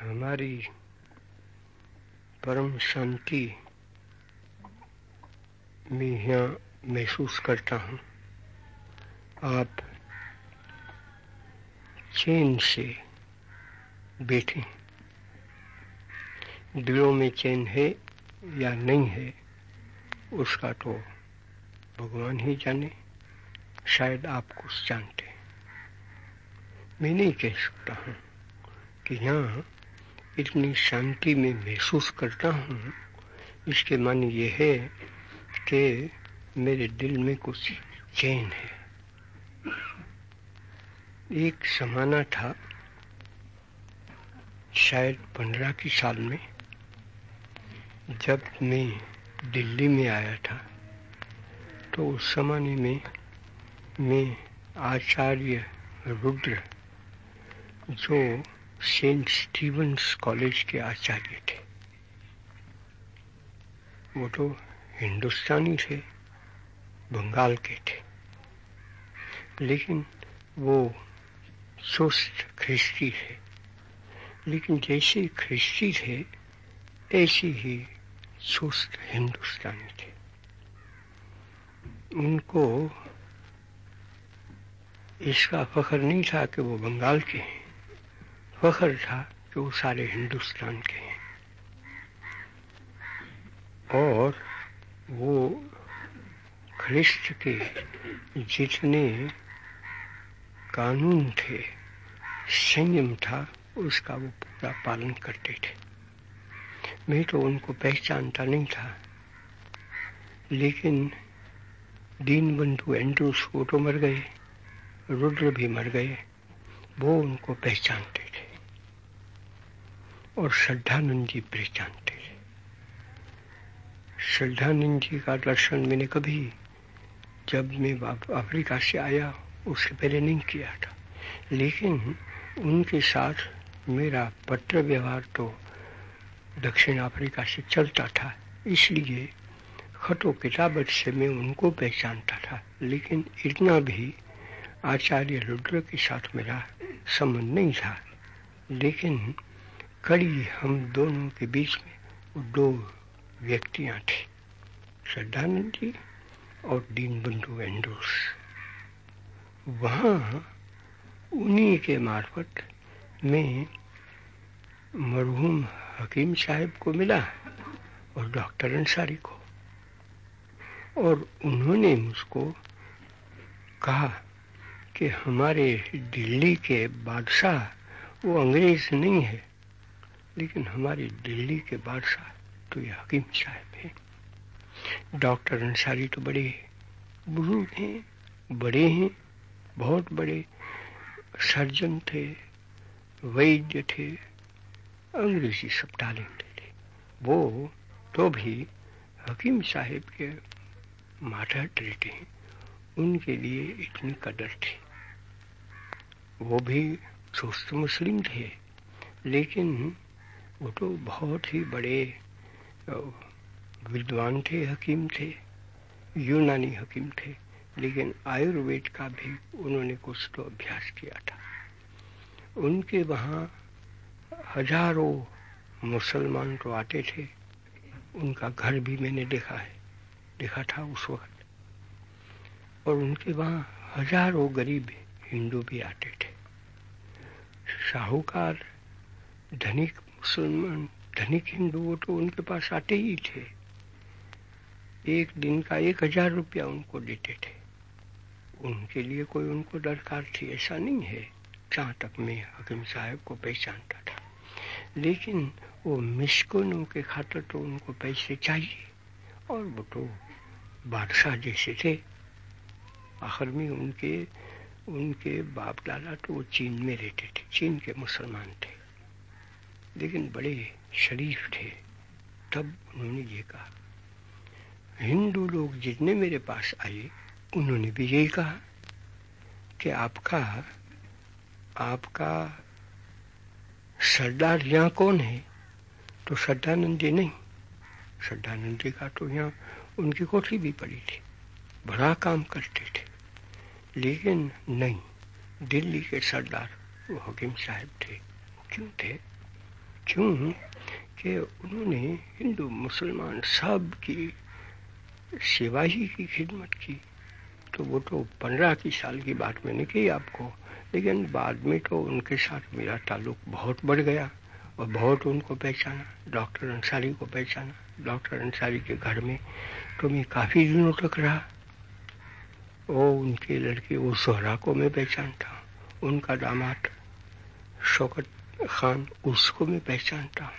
हमारी परम शांति मैं यहाँ महसूस करता हूँ। आप चैन से बैठे दिलों में चैन है या नहीं है, उसका तो भगवान ही जाने। शायद आप कुछ जानते मैं नहीं कह सकता हूँ कि यहाँ इतनी शांति में महसूस करता हूँ, इसके माने ये है कि मेरे दिल में कुछ चैन है। एक समाना था, शायद पंद्रह की साल में, जब मैं दिल्ली में आया था तो उस जमाने में मैं आचार्य रुद्र, जो सेंट स्टीवंस कॉलेज के आचार्य थे। वो तो हिंदुस्तानी थे, बंगाल के थे। लेकिन वो सुस्त ख्रिस्ती थे। लेकिन जैसे ख्रिस्ती थे, ऐसे ही सुस्त हिंदुस्तानी थे। उनको इसका फख्र नहीं था कि वो बंगाल के हैं। फख्र था कि वो सारे हिंदुस्तान के हैं। और वो ख्रिस्त के जितने कानून थे, संयम था, उसका वो पूरा पालन करते थे। मैं तो उनको पहचानता नहीं था। लेकिन दीन बंधु एंड्रूस वो तो मर गए, रुद्र भी मर गए, वो उनको पहचानते और श्रद्धानंद जी पहचानते श्रद्धानंद जी का दर्शन मैंने कभी, जब मैं अफ्रीका से आया, उससे पहले नहीं किया था। लेकिन उनके साथ मेरा पत्र व्यवहार तो दक्षिण अफ्रीका से चलता था। इसलिए खटो किताबत से मैं उनको पहचानता था। लेकिन इतना भी आचार्य रुद्र के साथ मेरा संबंध नहीं था। लेकिन कड़ी हम दोनों के बीच में दो व्यक्तियाँ थे, श्रद्धानंद जी और दीन बंधु एंडोस वहाँ उन्हीं के मार्फत मैं मरहूम हकीम साहब को मिला और डॉक्टर अंसारी को। और उन्होंने मुझको कहा कि हमारे दिल्ली के बादशाह वो अंग्रेज़ नहीं है लेकिन हमारी दिल्ली के बादशाह तो ये हकीम साहब हैं। डॉक्टर अंसारी तो बड़े बुज़ुर्ग हैं, बड़े हैं, बहुत बड़े सर्जन थे, वैद्य थे, अंग्रेज़ी सब टैलेंट थे। वो तो भी हकीम साहब के माथा रहते हैं, उनके लिए इतनी कदर थी। वो भी सुस्त मुस्लिम थे, लेकिन वो तो बहुत ही बड़े विद्वान थे, हकीम थे, यूनानी हकीम थे, लेकिन आयुर्वेद का भी उन्होंने कुछ तो अभ्यास किया था। उनके वहाँ हज़ारों मुसलमान तो आते थे, उनका घर भी मैंने देखा है, देखा था उस वक्त। और उनके वहाँ हज़ारों गरीब हिंदू भी आते थे। साहूकार धनिक मुसलमान धनिक हिंदू वो तो उनके पास आते ही थे। एक दिन का एक हज़ार रुपया उनको देते थे। उनके लिए कोई उनको दरकार थी, ऐसा नहीं है, जहाँ तक मैं हकीम साहब को पहचानता था। लेकिन वो मिस्कुनों के खातर तो उनको पैसे चाहिए, और वो तो बादशाह जैसे थे। आखिर में उनके उनके बाप दादा तो वो चीन में रहते थे, चीन के मुसलमान थे। लेकिन बड़े शरीफ थे। तब उन्होंने ये कहा, हिंदू लोग जितने मेरे पास आए, उन्होंने भी यही कहा कि आपका आपका सरदार यहाँ कौन है? तो श्रद्धानंद जी नहीं। श्रद्धानंद जी का तो यहाँ उनकी कोठी भी पड़ी थी, बड़ा काम करते थे। लेकिन नहीं, दिल्ली के सरदार वो हकीम साहब थे। क्यों थे? क्यों कि उन्होंने हिंदू मुसलमान सब की सेवा ही की, खिदमत की। तो वो तो पंद्रह की साल की बात मैंने की आपको, लेकिन बाद में तो उनके साथ मेरा ताल्लुक बहुत बढ़ गया और बहुत उनको पहचाना, डॉक्टर अंसारी को पहचाना। डॉक्टर अंसारी के घर में तो मैं काफ़ी दिनों तक रहा। वो उनके लड़के वो सोहरा को मैं पहचानता उनका दामाद शौकत खान उसको मैं पहचानता। हूँ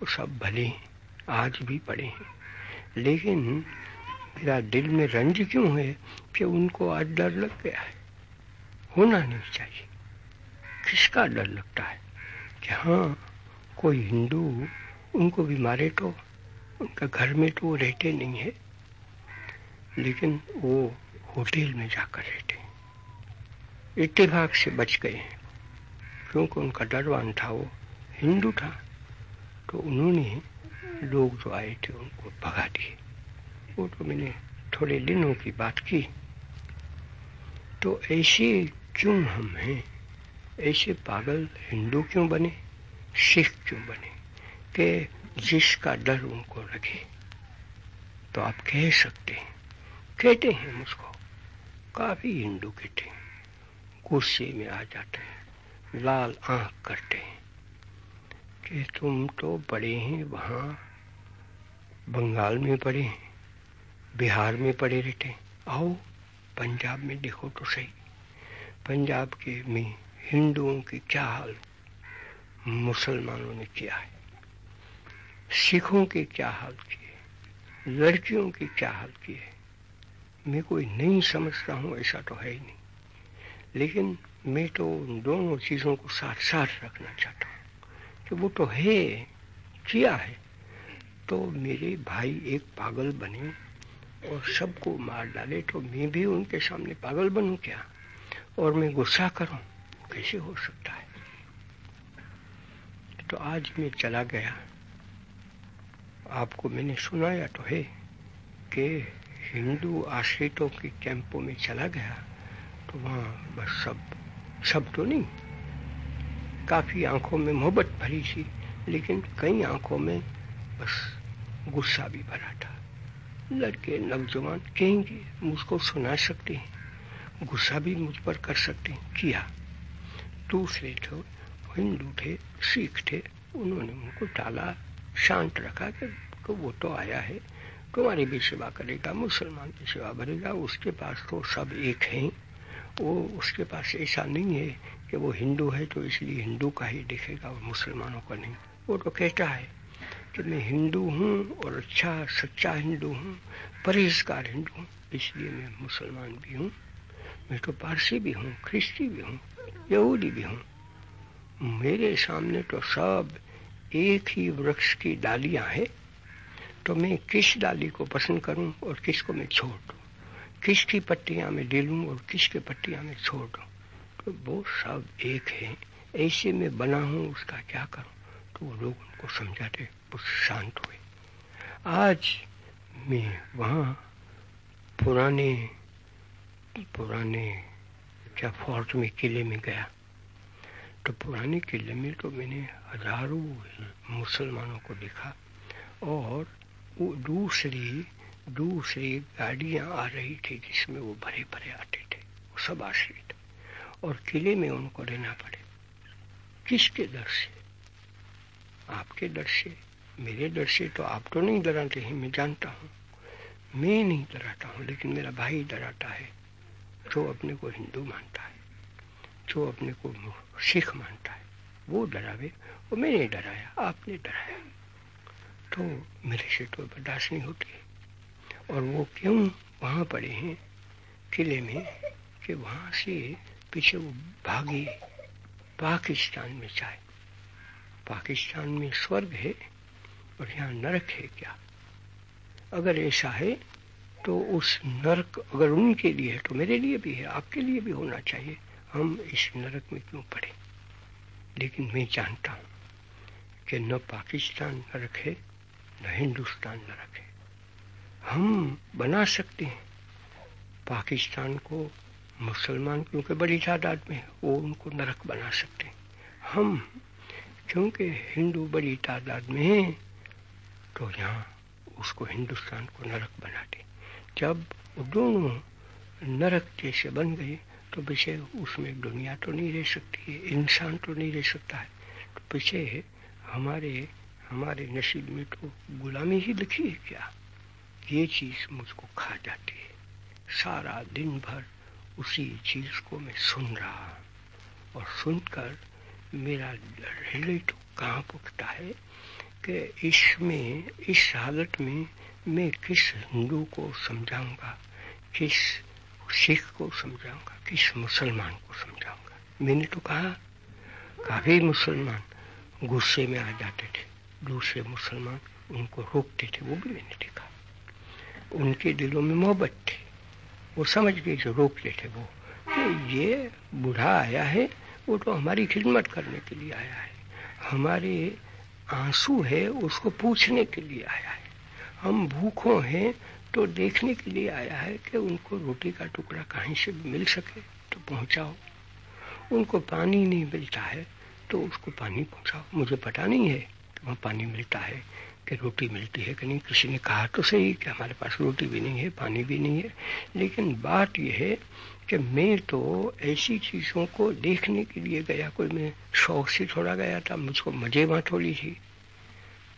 वो सब भले हैं, आज भी पड़े हैं। लेकिन मेरा दिल में रंज क्यों है कि उनको आज डर लग गया है? होना नहीं चाहिए। किसका डर लगता है कि हाँ कोई हिंदू उनको भी मारे तो उनका घर में तो वो रहते नहीं है, लेकिन वो होटल में जाकर रहते हैं। इतफाक से बच गए हैं। क्योंकि उनका डरवान था, वो हिंदू था। तो उन्होंने लोग जो आए थे, उनको भगा दिए। वो तो मैंने थोड़े दिनों की बात की। तो ऐसे क्यों हम हैं? ऐसे पागल हिंदू क्यों बने? सिख क्यों बने? कि जिसका डर उनको लगे। तो आप कह सकते हैं, कहते हैं मुझको काफ़ी हिंदू कहते हैं गुस्से में आ जाते हैं। लाल आँख करते हैं कि तुम तो पढ़े हैं, वहाँ बंगाल में पढ़े हैं, बिहार में पढ़े रहते आओ, पंजाब में देखो तो सही। पंजाब के में हिंदुओं की क्या हाल, मुसलमानों ने किया है। सिखों के क्या हाल किए, लड़कियों की क्या हाल किए, मैं कोई नहीं समझता हूँ, ऐसा तो है ही नहीं। लेकिन मैं तो उन दोनों चीज़ों को साथ साथ रखना चाहता हूँ। कि वो तो है, किया है। तो मेरे भाई एक पागल बने और सबको मार डाले तो मैं भी उनके सामने पागल बनूं क्या? और मैं गुस्सा करूँ? कैसे हो सकता है? तो आज मैं चला गया। आपको मैंने सुनाया तो है कि हिंदू आश्रितों के कैंपों में चला गया तो वहाँ बस सब सब तो नहीं। काफ़ी आँखों में मोहब्बत भरी थी, लेकिन कई आँखों में बस गुस्सा भी भरा था। लड़के नौजवान कहेंगे मुझको सुना सकते हैं, गुस्सा भी मुझ पर कर सकते हैं। किया? दूसरे थे हिंदू थे, सिख थे, उन्होंने उनको टाला शांत रखा कि तो वो तो आया है, तुम्हारी भी सेवा करेगा, मुसलमान की सेवा भरेगा, उसके पास तो सब एक हैं। वो उसके पास ऐसा नहीं है कि वो हिंदू है तो इसलिए हिंदू का ही दिखेगा और मुसलमानों का नहीं। वो तो कहता है कि मैं हिंदू हूँ और अच्छा सच्चा हिंदू हूँ, परहेजगार हिंदू हूँ, इसलिए मैं मुसलमान भी हूँ। मैं तो पारसी भी हूँ, ख्रिस्ती भी हूँ, यहूदी भी हूँ। मेरे सामने तो सब एक ही वृक्ष की डालियाँ हैं। तो मैं किस डाली को पसंद करूँ और किसको मैं छोड़ दूँ? किसकी पट्टियाँ में ले लूँ और किसके पट्टियाँ में छोड़ दूँ। तो वो सब एक है। ऐसे में बना हूँ, उसका क्या करूँ? तो वो लोग उनको समझाते बहुत शांत हुए। आज मैं वहाँ पुराने पुराने क्या फोर्ट में किले में गया। तो पुराने किले में तो मैंने हज़ारों मुसलमानों को देखा और वो दूसरी दूसरी गाड़ियाँ आ रही थी जिसमें वो भरे भरे आते थे। वो सब आश्रित। और किले में उनको रहना पड़े। किसके दर से? आपके डर से? मेरे डर से तो आप तो नहीं डराते हैं, मैं जानता हूँ। मैं नहीं डराता हूँ, लेकिन मेरा भाई डराता है। जो अपने को हिंदू मानता है, जो अपने को सिख मानता है, वो डरावे वो मैंने डराया, आपने डराया। तो मेरे से तो बर्दाश्त नहीं होती। और वो क्यों वहाँ पड़े हैं? किले में कि वहाँ से पीछे वो भागे पाकिस्तान में जाए। पाकिस्तान में स्वर्ग है और यहाँ नरक है क्या? अगर ऐसा है तो उस नरक अगर उनके लिए है तो मेरे लिए भी है, आपके लिए भी होना चाहिए। हम इस नरक में क्यों पड़े? लेकिन मैं जानता हूँ कि न पाकिस्तान नरक है, न हिंदुस्तान नरक है। हम बना सकते हैं। पाकिस्तान को मुसलमान, क्योंकि बड़ी तादाद में वो उनको नरक बना सकते हैं। हम, क्योंकि हिंदू बड़ी तादाद में है तो यहाँ उसको हिंदुस्तान को नरक बना दे जब दोनों नरक जैसे बन गए तो पीछे उसमें दुनिया तो नहीं रह सकती है, इंसान तो नहीं रह सकता है। तो पीछे हमारे हमारे नसीब में तो गुलामी ही लिखी है क्या? ये चीज़ मुझको खा जाती है। सारा दिन भर उसी चीज़ को मैं सुन रहा और सुनकर मेरा हृदय तो काँप उठता है कि इसमें, इस हालत में मैं किस हिंदू को समझाऊँगा, किस सिख को समझाऊँगा, किस मुसलमान को समझाऊँगा। मैंने तो कहा, काफ़ी मुसलमान गुस्से में आ जाते थे। दूसरे मुसलमान उनको रोकते थे, वो भी मैंने देखा। उनके दिलों में मोहब्बत थी। वो समझ गए जो रोकते थे वो कि ये बूढ़ा आया है, वो तो हमारी खिदमत करने के लिए आया है। हमारे आँसू है, उसको पूछने के लिए आया है। हम भूखों हैं तो देखने के लिए आया है कि उनको रोटी का टुकड़ा कहीं से मिल सके तो पहुंचाओ। उनको पानी नहीं मिलता है तो उसको पानी पहुंचाओ। मुझे पता नहीं है कि वहाँ पानी मिलता है कि रोटी मिलती है कि नहीं? किसी ने कहा तो सही कि हमारे पास रोटी भी नहीं है, पानी भी नहीं है। लेकिन बात यह है कि मैं तो ऐसी चीज़ों को देखने के लिए गया, कोई मैं शौक से थोड़ा गया था, मुझको मज़े वहाँ थोड़ी थी।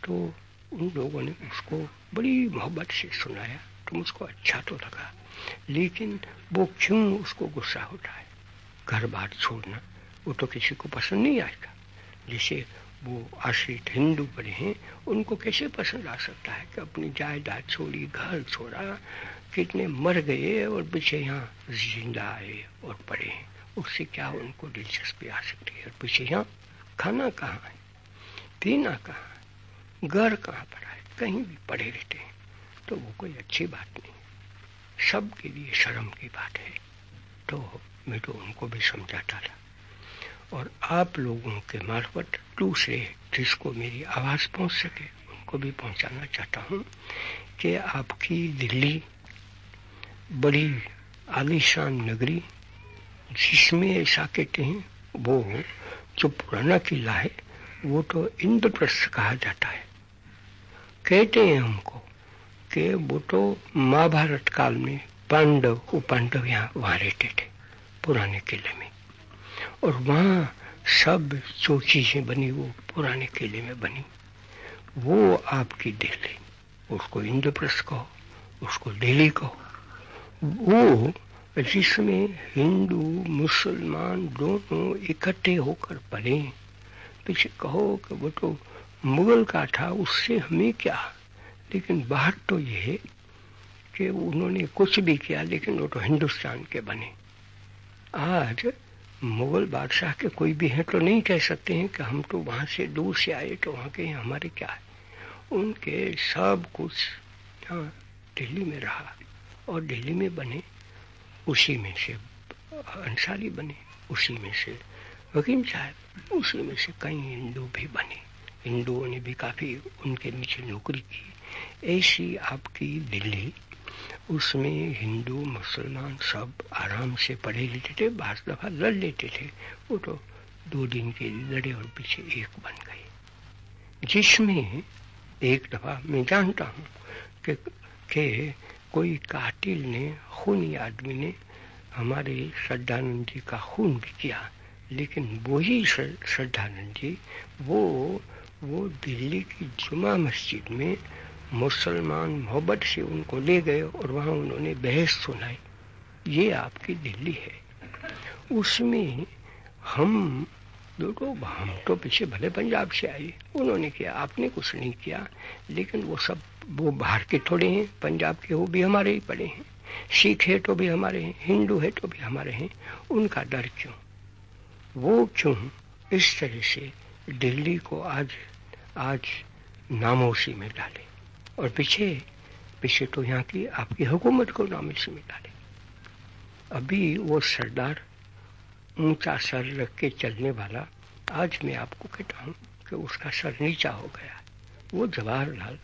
तो उन लोगों ने उसको बड़ी मोहब्बत से सुनाया तो मुझको अच्छा तो लगा। लेकिन वो क्यों उसको गुस्सा होता है? घर बार छोड़ना, वो तो किसी को पसंद नहीं आएगा। जैसे वो आश्रित हिंदू बने हैं, उनको कैसे पसंद आ सकता है कि अपनी जायदाद छोड़ी, घर छोड़ा, कितने मर गए और पीछे यहाँ ज़िंदा आए और पड़े हैं? उससे क्या उनको दिलचस्पी आ सकती है? और पीछे यहाँ खाना कहाँ है? पीना कहाँ है? घर कहाँ पड़ा है? कहीं भी पड़े रहते हैं। तो वो कोई अच्छी बात नहीं। सबके लिए शर्म की बात है। तो मैं तो उनको भी समझाता था। और आप लोगों के मार्फत दूसरे जिसको मेरी आवाज़ पहुँच सके, उनको भी पहुंचाना चाहता हूँ कि आपकी दिल्ली बड़ी आलिशान नगरी, जिसमें ऐसा कहते हैं, वो जो पुराना किला है, वो तो इंद्रप्रस्थ कहा जाता है। कहते हैं हमको कि वो तो महाभारत काल में पांडव उपांडव यहाँ वहाँ रहते थे, पुराने किले में। और वहाँ सब जो चीज़ें बनी वो पुराने किले में बनी। वो आपकी दिल्ली। उसको इंद्रप्रस्थ कहो, उसको दिल्ली कहो। वो जिसमें हिंदू, मुसलमान दोनों इकट्ठे होकर पढ़े पीछे कहो कि वो तो मुगल का था, उससे हमें क्या? लेकिन बात तो ये है कि उन्होंने कुछ भी किया, लेकिन वो तो हिंदुस्तान के बने। आज मुगल बादशाह के कोई भी हैं तो नहीं कह सकते हैं कि हम तो वहाँ से दूर से आए तो वहाँ के हमारे क्या है? उनके सब कुछ यहाँ दिल्ली में रहा और दिल्ली में बने, उसी में से, अंसारी बने, उसी में से वकीम साहब, उसी में से कई हिंदू भी बने। हिंदुओं ने भी काफ़ी उनके नीचे नौकरी की। ऐसी आपकी दिल्ली उसमें हिंदू मुसलमान सब आराम से पढ़े लेते थे बास दफ़ा लड़ लेते थे। वो तो दो दिन के लड़े और पीछे एक बन गए। जिसमें एक दफ़ा मैं जानता हूँ कि, कि कोई कातिल ने खूनी आदमी ने हमारे श्रद्धानंद जी का खून भी किया लेकिन वही श्रद्धानंद जी वो वो दिल्ली की जुमा मस्जिद में मुसलमान मोहब्बत से उनको ले गए और वहाँ उन्होंने बहस सुनाई। ये आपकी दिल्ली है। उसमें हम दोनों हम तो पीछे भले पंजाब से आए। उन्होंने किया, आपने कुछ नहीं किया। लेकिन वो सब, वो बाहर के थोड़े हैं। पंजाब के वो भी हमारे ही पड़े हैं। सिख है तो भी हमारे हैं। हिंदू है तो भी हमारे हैं। उनका डर क्यों? वो क्यों इस तरह से दिल्ली को आज आज नामोशी में डाले? और पीछे पीछे तो यहाँ की आपकी हुकूमत को नामोशी में डाले अभी वो सरदार, ऊँचा सर रख के चलने वाला, आज मैं आपको कहता हूँ कि उसका सर नीचा हो गया वो जवाहरलाल,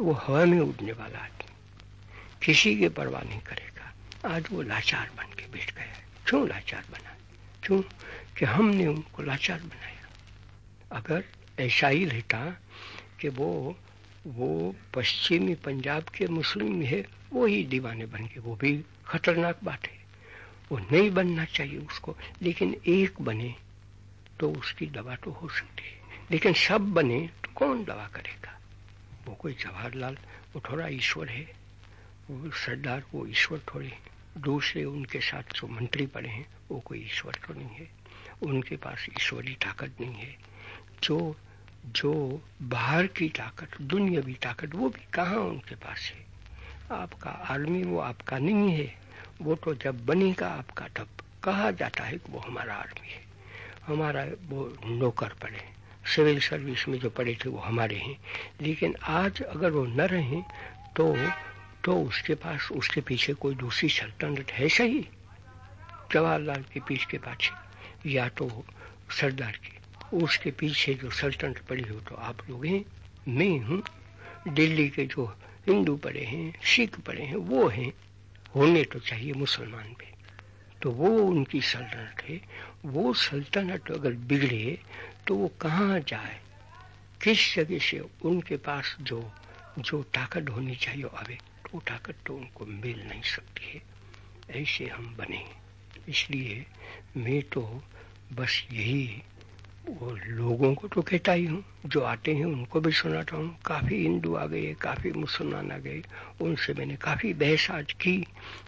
वो हवा में उड़ने वाला आदमी। किसी की परवाह नहीं करेगा। आज वो लाचार बन के बैठ गया क्यों लाचार बना? क्यों? कि हमने उनको लाचार बनाया। अगर ऐसा ही रहता कि वो वो पश्चिमी पंजाब के मुस्लिम है वो ही दीवाने बन गए वो भी खतरनाक बात है। वो नहीं बनना चाहिए उसको, लेकिन एक बने तो उसकी दवा तो हो सकती है। लेकिन सब बने तो कौन दवा करेगा? वो कोई जवाहरलाल, वो थोड़ा ईश्वर है। वो सरदार, वो ईश्वर थोड़े दूसरे उनके साथ जो मंत्री पड़े हैं, वो कोई ईश्वर तो नहीं है। उनके पास ईश्वरी ताकत नहीं है। जो जो बाहर की ताकत, दुनियावी ताकत, वो भी कहाँ उनके पास है? आपका आर्मी वो आपका नहीं है। वो तो जब बनेगा आपका, तब कहा जाता है कि वो हमारा आर्मी है। हमारा वो नौकर पड़े। सिविल सर्विस में जो पड़े थे वो हमारे हैं। लेकिन आज अगर वो न रहें तो तो उसके पास, उसके पीछे कोई दूसरी सल्तनत है सही? जवाहरलाल के पीछे के पाछे? या तो सरदार की? उसके पीछे जो सल्तनत पड़ी हो तो आप लोग हैं, मैं हूँ। दिल्ली के जो हिंदू पड़े हैं, सिख पड़े हैं, वो हैं। होने तो चाहिए मुसलमान भी। तो वो उनकी सल्तनत है। वो सल्तनत अगर बिगड़े तो वो कहाँ जाए? किस जगह से उनके पास जो जो ताकत होनी चाहिए तो वो ताकत तो उनको मिल नहीं सकती है। ऐसे हम बने इसलिए मैं तो बस यही वो लोगों को तो कहता ही हूँ, जो आते हैं उनको भी सुनाता हूँ। काफ़ी हिंदू आ गए, काफ़ी मुसलमान आ गए, उनसे मैंने काफ़ी बहस आज की।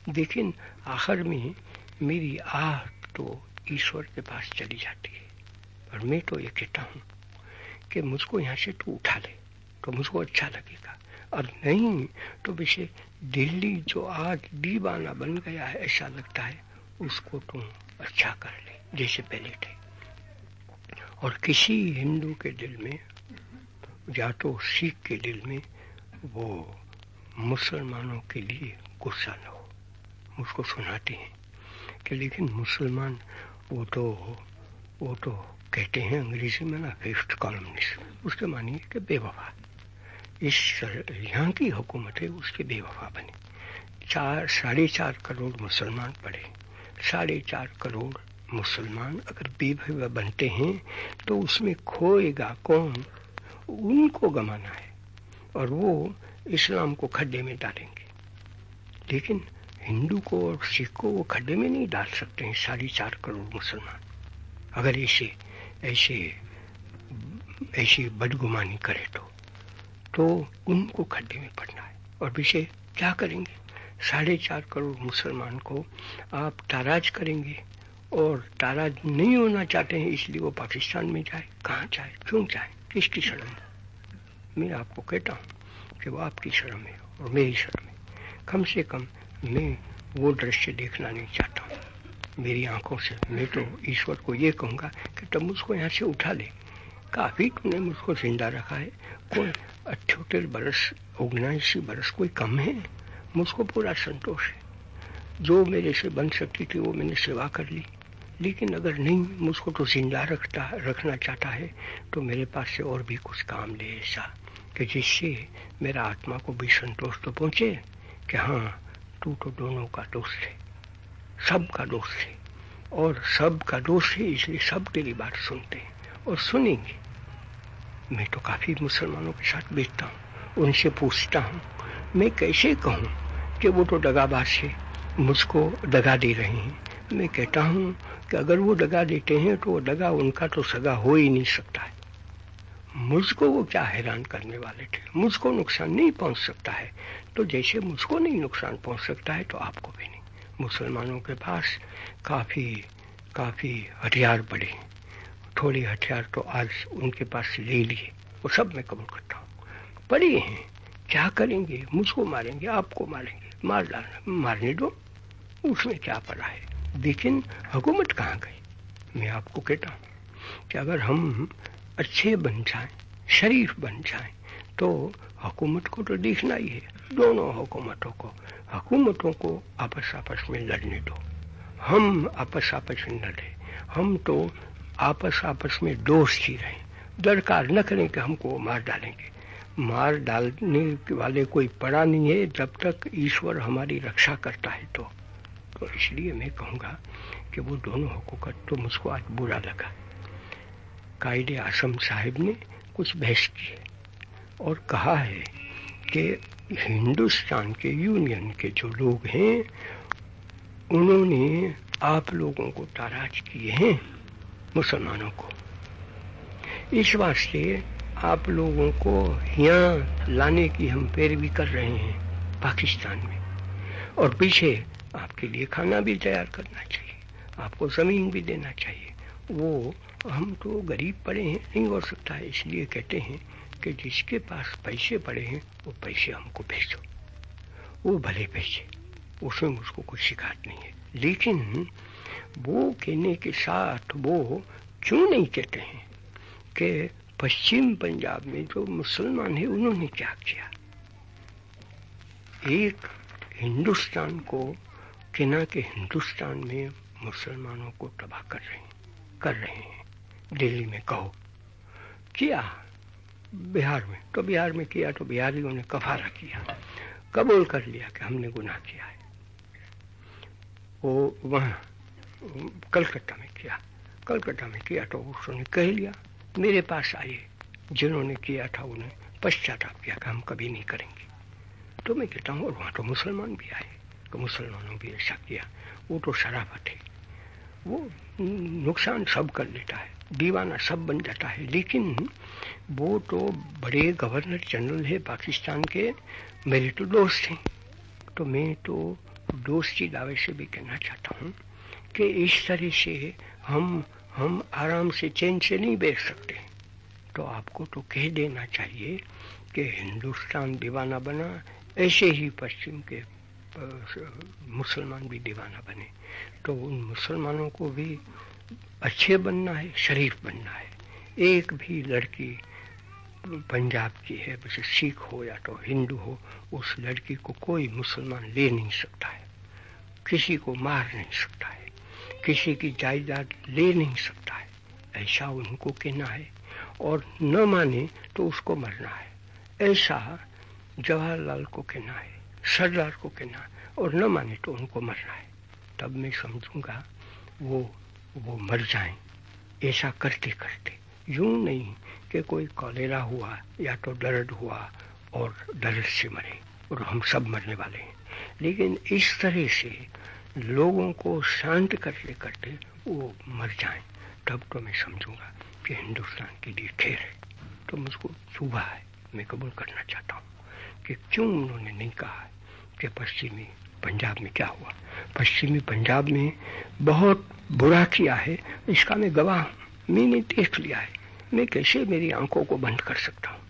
लेकिन आखिर में मेरी आह तो ईश्वर के पास चली जाती है। और मैं तो ये कहता हूँ कि मुझको यहाँ से तू उठा ले तो मुझको अच्छा लगेगा। और नहीं तो वैसे दिल्ली जो आज दीवाना बन गया है, ऐसा लगता है, उसको तुम अच्छा कर ले, जैसे पहले थे। और किसी हिंदू के दिल में, या तो सिख के दिल में, वो मुसलमानों के लिए गुस्सा न हो। उसको सुनाते हैं कि लेकिन मुसलमान, वो तो वो तो कहते हैं अंग्रेज़ी में ना फिफ्थ कॉलमनिस्ट उसके मानिए कि बेवफा। इस यहाँ की हुकूमत है, उसके बेवफा बने। चार, साढ़े चार करोड़ मुसलमान पड़े। साढ़े चार करोड़ मुसलमान अगर बेभवा बनते हैं तो उसमें खोएगा कौन? उनको गमाना है और वो इस्लाम को खड्डे में डालेंगे। लेकिन हिंदू को और सिख को वो खड्डे में नहीं डाल सकते हैं, साढ़े चार करोड़ मुसलमान। अगर ऐसे ऐसे, ऐसी बदगुमानी करे तो तो उनको खड्डे में पड़ना है। और विषय क्या करेंगे? साढ़े चार करोड़ मुसलमान को आप ताराज करेंगे। और तारा नहीं होना चाहते हैं, इसलिए वो पाकिस्तान में जाए। कहाँ जाए? क्यों जाए? किसकी शर्म मैं आपको कहता हूँ कि वो आपकी शर्म है और मेरी शर्म है। कम से कम मैं वो दृश्य देखना नहीं चाहता हूँ। मेरी आँखों से मैं तो ईश्वर को ये कहूँगा कि तब मुझको यहाँ से उठा ले। काफ़ी तुमने मुझको ज़िंदा रखा है। कोई अठहत्तर बरस, उन्नासी बरस कोई कम है? मुझको पूरा संतोष है। जो मेरे से बन सकती थी, वो मैंने सेवा कर ली। लेकिन अगर नहीं, मुझको तो ज़िंदा रखता, रखना चाहता है तो मेरे पास से और भी कुछ काम ले ऐसा, कि जिससे मेरा आत्मा को भी संतोष तो पहुँचे कि हाँ तू तो दोनों का दोस्त है सब का दोस्त है, और सब का दोस्त है, इसलिए सब तेरी बात सुनते हैं और सुनेंगे। मैं तो काफ़ी मुसलमानों के साथ बैठता हूँ, उनसे पूछता हूँ, मैं कैसे कहूँ कि वो तो दगाबाज है, मुझको दगा दे रहे हैं। मैं कहता हूँ कि अगर वो दगा देते हैं तो वो दगा उनका तो सगा हो ही नहीं सकता है। मुझको वो क्या हैरान करने वाले थे? मुझको नुकसान नहीं पहुँच सकता है। तो जैसे मुझको नहीं नुकसान पहुँच सकता है तो आपको भी नहीं। मुसलमानों के पास काफ़ी काफ़ी हथियार पड़े थोड़े हथियार तो आज उनके पास ले लिए। वो सब मैं कबूल करता हूँ। पड़े हैं। क्या करेंगे? मुझको मारेंगे, आपको मारेंगे। मार डालना। मारने दो। उसमें क्या पड़ा है? लेकिन हुकूमत कहाँ गई? मैं आपको कहता हूँ कि अगर हम अच्छे बन जाएँ, शरीफ बन जाएँ तो हुकूमत को तो देखना ही है। दोनों हुकूमतों को हुकूमतों को आपस आपस में लड़ने दो। हम आपस आपस में लड़े। हम तो आपस आपस में दोस्त ही रहें। दरकार न करें कि हमको मार डालेंगे। मार डालने वाले कोई पड़ा नहीं है। जब तक ईश्वर हमारी रक्षा करता है तो। तो इसलिए मैं कहूँगा कि वो दोनों हुकूकत तो मुझको आज बुरा लगा। कायदे आसम साहिब ने कुछ बहस की और कहा है कि हिंदुस्तान के यूनियन के जो लोग हैं, उन्होंने आप लोगों को ताराज किए हैं, मुसलमानों को। इस वास्ते आप लोगों को यहाँ लाने की हम पैरवी कर रहे हैं पाकिस्तान में। और पीछे आपके लिए खाना भी तैयार करना चाहिए। आपको ज़मीन भी देना चाहिए। वो हम तो गरीब पड़े हैं, नहीं हो सकता है। इसलिए कहते हैं कि जिसके पास पैसे पड़े हैं, वो पैसे हमको भेजो। वो भले पैसे उसमें मुझको कोई शिकायत नहीं है। लेकिन वो कहने के साथ वो क्यों नहीं कहते हैं कि पश्चिम पंजाब में जो मुसलमान है, उन्होंने क्या किया? एक हिंदुस्तान को कहना कि हिंदुस्तान में मुसलमानों को तबाह कर रहे हैं, कर रहे हैं। दिल्ली में कहो, किया? बिहार में? तो बिहार में किया तो बिहारियों ने कफारा किया। कबूल कर लिया कि हमने गुनाह किया है। वो वहाँ, कलकत्ता में किया। कलकत्ता में किया तो उसने कह लिया, मेरे पास आए। जिन्होंने किया था, उन्हें पश्चाताप किया कि हम कभी नहीं करेंगे। तो मैं कहता हूँ, और वहाँ तो मुसलमान भी आए। तो मुसलमानों भी ऐसा किया वो तो शराफत है। वो नुकसान सब कर लेता है, दीवाना सब बन जाता है, लेकिन वो तो बड़े गवर्नर जनरल है पाकिस्तान के, मेरे तो दोस्त हैं। तो मैं तो दोस्ती दावे से भी कहना चाहता हूँ कि इस तरह से हम हम आराम से चैन से नहीं बैठ सकते। तो आपको तो कह देना चाहिए कि हिंदुस्तान दीवाना बना, ऐसे ही पश्चिम के मुसलमान भी दीवाना बने। तो उन मुसलमानों को भी अच्छे बनना है, शरीफ बनना है। एक भी लड़की पंजाब की है वैसे सिख हो या तो हिंदू हो, उस लड़की को कोई मुसलमान ले नहीं सकता है। किसी को मार नहीं सकता है। किसी की जायदाद ले नहीं सकता है। ऐसा उनको कहना है। और न माने तो उसको मरना है। ऐसा जवाहरलाल को कहना है। सरदार को कहना और न माने तो उनको मरना है। तब मैं समझूँगा, वो वो मर जाए। ऐसा करते करते, यूँ नहीं कि कोई कॉलेरा हुआ या तो दर्द हुआ और दर्द से मरे और हम सब मरने वाले हैं। लेकिन इस तरह से लोगों को शांत करते करते वो मर जाए। तब तो मैं समझूँगा कि हिंदुस्तान के लिए खेर है। तो मुझको चुभा है। मैं कबूल करना चाहता हूँ कि क्यों उन्होंने नहीं कहा कि पश्चिमी पंजाब में क्या हुआ? पश्चिमी पंजाब में बहुत बुरा किया है, इसका मैं गवाह मैंने देख लिया है। मैं कैसे मेरी आँखों को बंद कर सकता हूँ?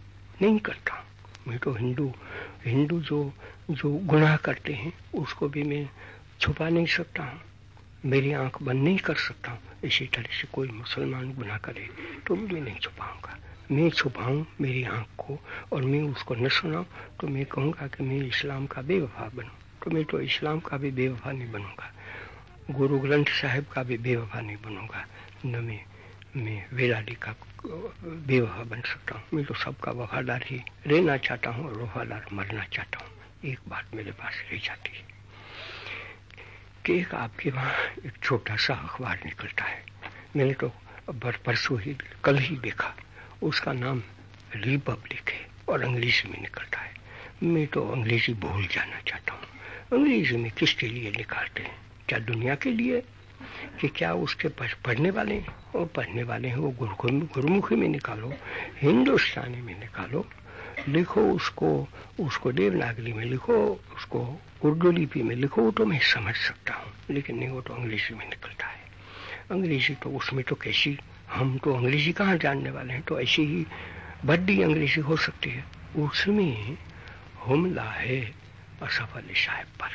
नहीं करता मैं तो हिंदू हिंदू जो जो गुनाह करते हैं, उसको भी मैं छुपा नहीं सकता हूँ। मेरी आँख बंद नहीं कर सकता हूँ। इसी तरह से कोई मुसलमान गुनाह करे तो भी मैं नहीं छुपाऊँगा। मैं छुपाऊं मेरी आँख को और मैं उसको न सुनाऊं तो मैं कहूँगा कि मैं इस्लाम का बेवफा बनूं। तो मैं तो इस्लाम का भी बेवफा नहीं बनूँगा। गुरु ग्रंथ साहिब का भी बेवफा नहीं बनूँगा। न मैं मैं वेलाडी का बेवफा बन सकता हूँ। मैं तो सबका वफादार ही रहना चाहता हूँ और वफादार मरना चाहता हूँ। एक बात मेरे पास रह जाती है कि एक आपके वहाँ एक छोटा सा अखबार निकलता है। मैंने तो परसों ही, कल ही देखा। उसका नाम रिपब्लिक है और अंग्रेज़ी में निकलता है। मैं तो अंग्रेज़ी भूल जाना चाहता हूँ। अंग्रेज़ी में किसके लिए निकालते हैं? क्या दुनिया के लिए? कि क्या उसके पास पढ़ने वाले हैं? और पढ़ने वाले हैं वो गुरुमुखी में निकालो, हिंदुस्तानी में निकालो। लिखो उसको उसको देवनागरी में लिखो, उसको उर्दू लिपि में लिखो तो मैं समझ सकता हूँ, लेकिन नहीं, वो तो अंग्रेज़ी में निकलता है। अंग्रेज़ी तो उसमें तो कैसी हम तो अंग्रेज़ी कहाँ जानने वाले हैं? तो ऐसी ही बड्डी अंग्रेज़ी हो सकती है। उसमें हमला है असफ अली साहब पर।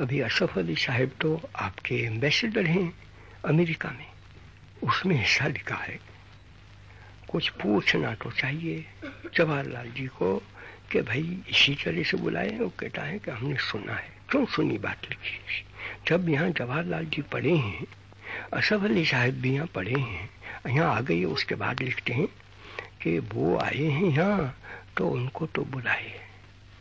अभी असफ अली साहब तो आपके एम्बेसडर हैं अमेरिका में। उसमें हिस्सा लिखा है, कुछ पूछना तो चाहिए। जवाहरलाल जी को कि भाई इसी तरह से बुलाए वो कहता है कि हमने सुना है। क्यों सुनी बात लिखी जब यहाँ जवाहरलाल जी पढ़े हैं असफ अली साहब भी यहाँ पढ़े हैं। यहाँ आ गए उसके बाद लिखते हैं कि वो आए हैं यहाँ तो उनको तो बुलाए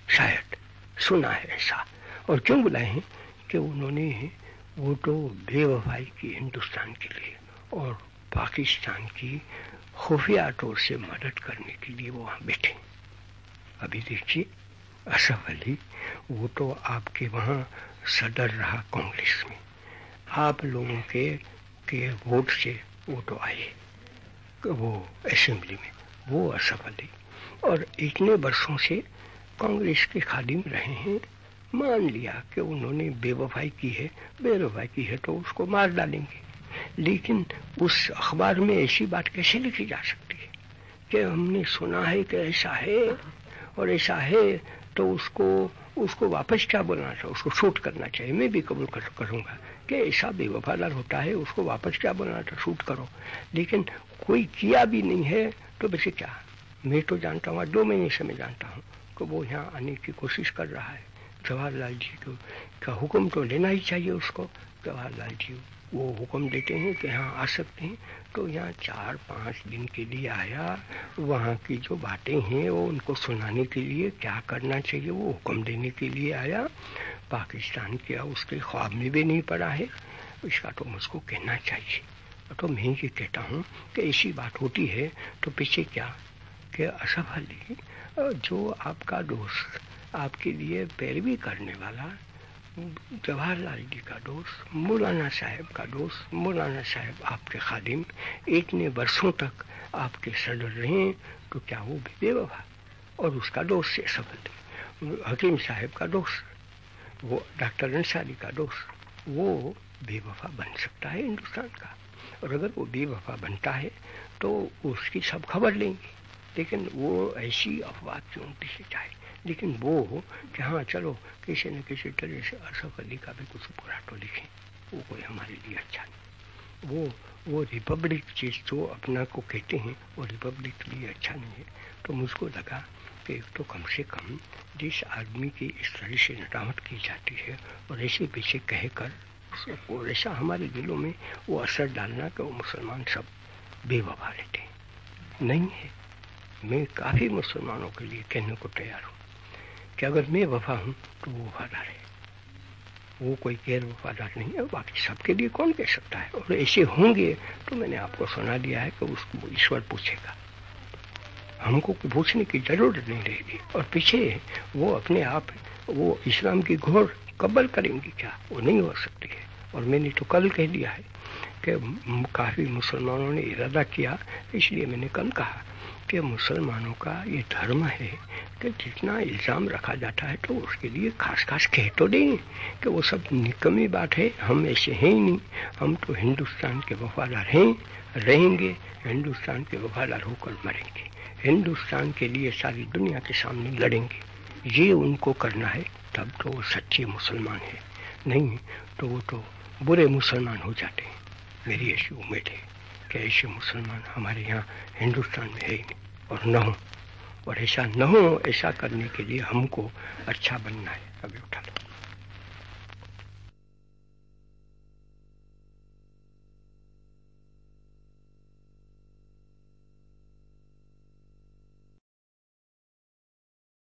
शायद सुना है ऐसा। और क्यों बुलाए हैं? कि उन्होंने वो तो बेवफाई की हिंदुस्तान के लिए और पाकिस्तान की खुफिया तौर से मदद करने के लिए वो वहाँ बैठे अभी देखिए असफ अली वो तो आपके वहाँ सदर रहा कांग्रेस में। आप लोगों के के वोट से वो तो आए। वो असेंबली में वो असफल अली और इतने वर्षों से कांग्रेस के खादिम रहे हैं। मान लिया कि उन्होंने बेवफाई की है बेवफाई की है तो उसको मार डालेंगे। लेकिन उस अखबार में ऐसी बात कैसे लिखी जा सकती है? कि हमने सुना है कि ऐसा है? और ऐसा है तो उसको उसको वापस क्या बोलना चाहिए? उसको शूट करना चाहिए। मैं भी कबूल कर, करूँगा। कि ऐसा बेवफादार होता है, उसको वापस क्या बोलना था? शूट करो। लेकिन कोई किया भी नहीं है तो वैसे क्या? मैं तो जानता हूँ, दो महीने से मैं जानता हूँ कि वो यहाँ आने की कोशिश कर रहा है। जवाहरलाल जी को का हुक्म तो लेना ही चाहिए उसको? जवाहरलाल जी वो हुक्म देते हैं कि यहाँ आ सकते हैं। तो यहाँ चार पाँच दिन के लिए आया। वहाँ की जो बातें हैं, वो उनको सुनाने के लिए क्या करना चाहिए, वो हुक्म देने के लिए आया। पाकिस्तान क्या उसके ख्वाब में भी नहीं पड़ा है। इसका तो मुझको कहना चाहिए। तो मैं ये कहता हूँ कि ऐसी बात होती है तो पीछे क्या? कि असफ अली जो आपका दोस्त आपके लिए पैरवी करने वाला, जवाहरलाल जी का दोस्त, मौलाना साहब का दोस्त, मौलाना साहब आपके खादिम, इतने वर्षों तक आपके सदर रहे तो क्या वो भी बेवफा? और उसका दोस्त से सफल हकीम साहब का दोस्त वो डॉक्टर अंसारी का दोस्त वो बेवफा बन सकता है हिंदुस्तान का। और अगर वो बेवफा बनता है तो उसकी सब खबर लेंगे। लेकिन वो ऐसी अफवाह क्यों किसी चाहे। लेकिन वो कि हाँ चलो, किसी न किसी तरह से अशोक अली का भी कुछ बुरा तो लिखें। वो कोई हमारे लिए अच्छा नहीं। वो वो रिपब्लिक चीज़ जो अपना को कहते हैं, वो रिपब्लिक के लिए अच्छा नहीं है। तो मुझको लगा कि तो कम से कम जिस आदमी की इस तरह से नटावट की जाती है, और ऐसे पीछे कहकर ऐसा हमारे दिलों में वो असर डालना कि वो मुसलमान सब बेवफा लेते हैं। नहीं है। मैं काफ़ी मुसलमानों के लिए कहने को तैयार हूँ कि अगर मैं वफा हूँ तो वो वफादार है। वो कोई गैर वफादार नहीं है, बाकी सबके लिए कौन कह सकता है? और ऐसे होंगे तो मैंने आपको सुना दिया है कि उसको ईश्वर पूछेगा। हमको पूछने की ज़रूरत नहीं रहेगी। और पीछे वो अपने आप, वो इस्लाम की घोर कबल करेंगी क्या? वो नहीं हो सकती है। और मैंने तो कल कह दिया है कि काफ़ी मुसलमानों ने इरादा किया, इसलिए मैंने कल कहा कि मुसलमानों का ये धर्म है कि जितना इल्ज़ाम रखा जाता है तो उसके लिए खास खास कह तो दें कि वो सब निकमी बात है। हम ऐसे हैं ही नहीं। हम तो हिंदुस्तान के वफादार हैं, रहेंगे, हिंदुस्तान के वफादार होकर मरेंगे। हिंदुस्तान के लिए सारी दुनिया के सामने लड़ेंगे। ये उनको करना है, तब तो वो सच्चे मुसलमान है। नहीं तो वो तो बुरे मुसलमान हो जाते हैं। मेरी ऐसी उम्मीद है कि ऐसे मुसलमान हमारे यहाँ हिंदुस्तान में है ही नहीं और न हो। और ऐसा न हो, ऐसा करने के लिए हमको अच्छा बनना है। अभी उठा लो।